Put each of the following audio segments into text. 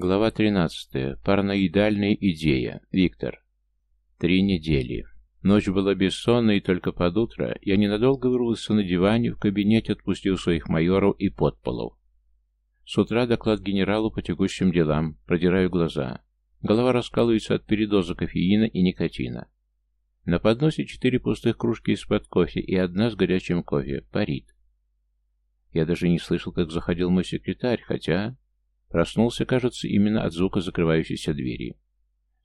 Глава 13. Параноидальная идея. Виктор. Три недели. Ночь была бессонной, и только под утро я ненадолго вырвался на диване, в кабинете отпустил своих майоров и подполов. С утра доклад генералу по текущим делам, продираю глаза. Голова раскалывается от передоза кофеина и никотина. На подносе четыре пустых кружки из-под кофе и одна с горячим кофе. Парит. Я даже не слышал, как заходил мой секретарь, хотя... Проснулся, кажется, именно от звука закрывающейся двери.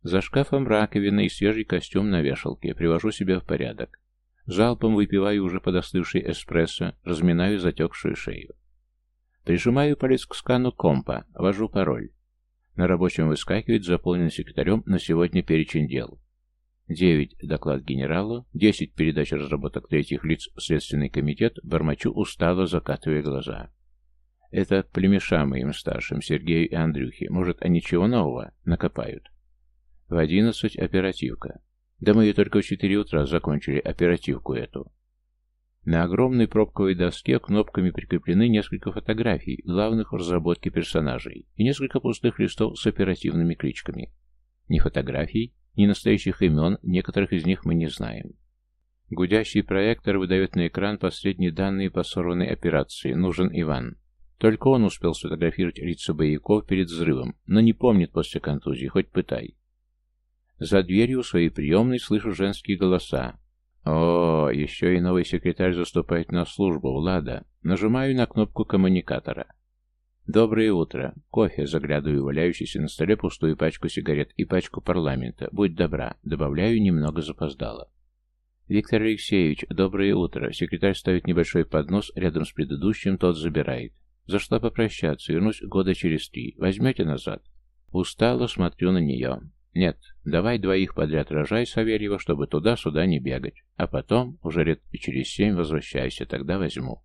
За шкафом раковина и свежий костюм на вешалке. Привожу себя в порядок. Залпом выпиваю уже подостывший эспрессо, разминаю затекшую шею. Прижимаю палец к скану компа, ввожу пароль. На рабочем выскакивает заполненный секретарем на сегодня перечень дел. 9. Доклад генералу. 10. Передач разработок третьих лиц в Следственный комитет. Бормочу устало, закатывая глаза. Это племеша моим старшим, Сергею и Андрюхе. Может, они чего нового накопают? В одиннадцать оперативка. Да мы ее только в четыре утра закончили, оперативку эту. На огромной пробковой доске кнопками прикреплены несколько фотографий, главных в разработке персонажей, и несколько пустых листов с оперативными кличками. Ни фотографий, ни настоящих имен, некоторых из них мы не знаем. Гудящий проектор выдает на экран последние данные по сорванной операции. Нужен Иван. Только он успел сфотографировать лица боевиков перед взрывом, но не помнит после контузии, хоть пытай. За дверью своей приемной слышу женские голоса. О, еще и новый секретарь заступает на службу, Влада. Нажимаю на кнопку коммуникатора. Доброе утро. Кофе, заглядываю валяющийся на столе пустую пачку сигарет и пачку парламента. Будь добра. Добавляю, немного запоздало. Виктор Алексеевич, доброе утро. Секретарь ставит небольшой поднос рядом с предыдущим, тот забирает. Зашла попрощаться, вернусь года через три. Возьмете назад? Устало смотрю на нее. Нет, давай двоих подряд рожай Савельева, чтобы туда-сюда не бегать. А потом, уже лет через семь возвращайся, тогда возьму.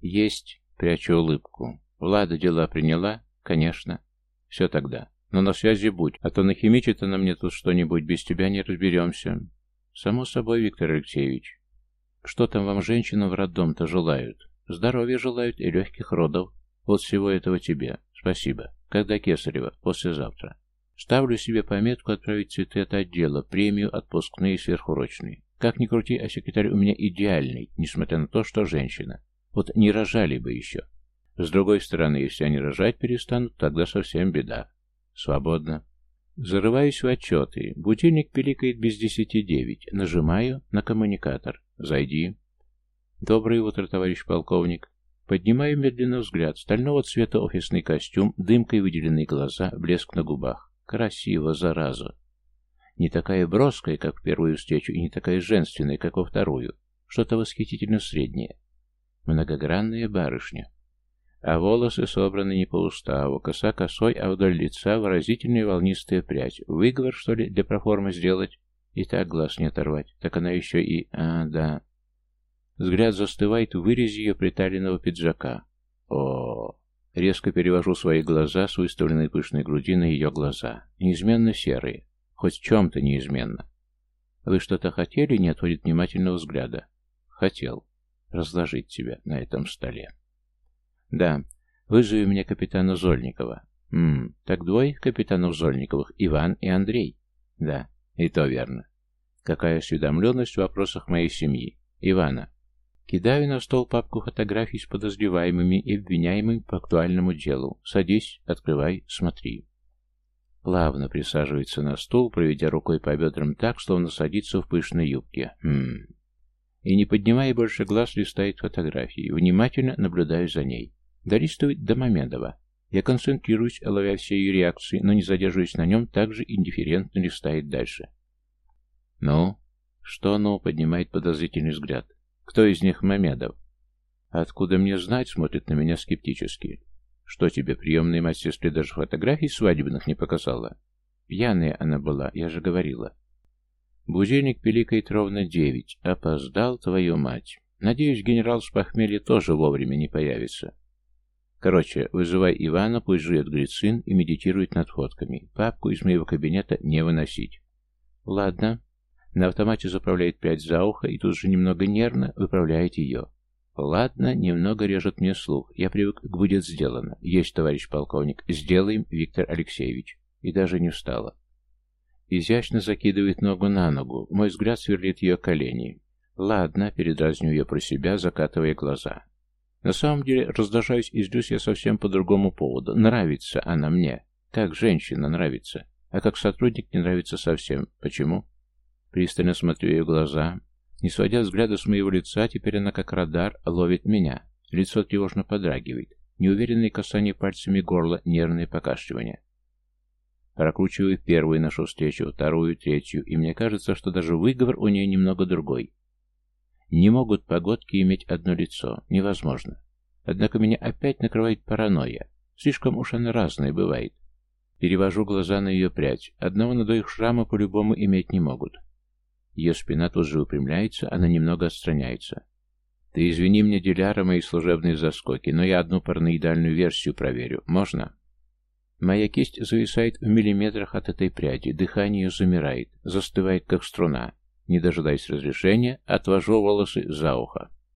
Есть, прячу улыбку. Влада дела приняла? Конечно. Все тогда. Но на связи будь, а то нахимичит она мне тут что-нибудь, без тебя не разберемся. Само собой, Виктор Алексеевич. Что там вам женщинам в роддом-то желают? Здоровья желают и легких родов. Вот всего этого тебе. Спасибо. Когда Кесарева? Послезавтра. Ставлю себе пометку отправить цветы от отдела, премию, отпускные сверхурочные. Как ни крути, а секретарь у меня идеальный, несмотря на то, что женщина. Вот не рожали бы еще. С другой стороны, если они рожать перестанут, тогда совсем беда. Свободно. Зарываюсь в отчеты. Будильник пиликает без десяти девять. Нажимаю на коммуникатор. Зайди. Доброе утро, товарищ полковник. Поднимаю медленно взгляд. Стального цвета офисный костюм, дымкой выделенные глаза, блеск на губах. Красиво, зараза. Не такая броская, как в первую встречу, и не такая женственная, как во вторую. Что-то восхитительно среднее. Многогранная барышня. А волосы собраны не по уставу, коса косой, а вдоль лица выразительная волнистая прядь. Выговор, что ли, для проформы сделать? И так глаз не оторвать. Так она еще и... А, да. Взгляд застывает в вырезе ее приталенного пиджака. О, Резко перевожу свои глаза с выставленной пышной груди на ее глаза. Неизменно серые. Хоть в чем-то неизменно. Вы что-то хотели? Не отводит внимательного взгляда. Хотел. Разложить тебя на этом столе. Да. Вызови мне капитана Зольникова. Ммм, так двое капитанов Зольниковых, Иван и Андрей. Да, и то верно. Какая осведомленность в вопросах моей семьи. Ивана. Кидаю на стол папку фотографий с подозреваемыми и обвиняемыми по актуальному делу. Садись, открывай, смотри. Плавно присаживается на стул, проведя рукой по бедрам так, словно садится в пышной юбке. Хм. И не поднимая больше глаз, листает фотографии. Внимательно наблюдаю за ней. Долистывает до Мамедова. Я концентрируюсь, ловя все ее реакции, но не задерживаясь на нем, также индифферентно листает дальше. «Ну?» «Что ну?» — поднимает подозрительный взгляд. Кто из них Мамедов? Откуда мне знать, смотрит на меня скептически. Что тебе, приемная мать сестры даже фотографий свадебных не показала? Пьяная она была, я же говорила. Будильник пиликает ровно девять. Опоздал твою мать. Надеюсь, генерал с похмелья тоже вовремя не появится. Короче, вызывай Ивана, пусть жует глицин и медитирует над фотками. Папку из моего кабинета не выносить. Ладно, на автомате заправляет пять за ухо и тут же немного нервно выправляет ее. Ладно, немного режет мне слух. Я привык к «будет сделано». Есть, товарищ полковник. Сделаем, Виктор Алексеевич. И даже не встала. Изящно закидывает ногу на ногу. Мой взгляд сверлит ее колени. Ладно, передразню ее про себя, закатывая глаза. На самом деле, раздражаюсь и злюсь я совсем по другому поводу. Нравится она мне. Как женщина нравится. А как сотрудник не нравится совсем. Почему? Пристально смотрю ее глаза. Не сводя взгляда с моего лица, теперь она как радар ловит меня. Лицо тревожно подрагивает. Неуверенные касания пальцами горла, нервные покашливания. Прокручиваю первую нашу встречу, вторую, третью, и мне кажется, что даже выговор у нее немного другой. Не могут погодки иметь одно лицо. Невозможно. Однако меня опять накрывает паранойя. Слишком уж она разная бывает. Перевожу глаза на ее прядь. Одного на двоих шрама по-любому иметь не могут. Ее спина тут же выпрямляется, она немного отстраняется. Ты извини мне, Диляра, мои служебные заскоки, но я одну параноидальную версию проверю. Можно? Моя кисть зависает в миллиметрах от этой пряди, дыхание замирает, застывает как струна. Не дожидаясь разрешения, отвожу волосы за ухо.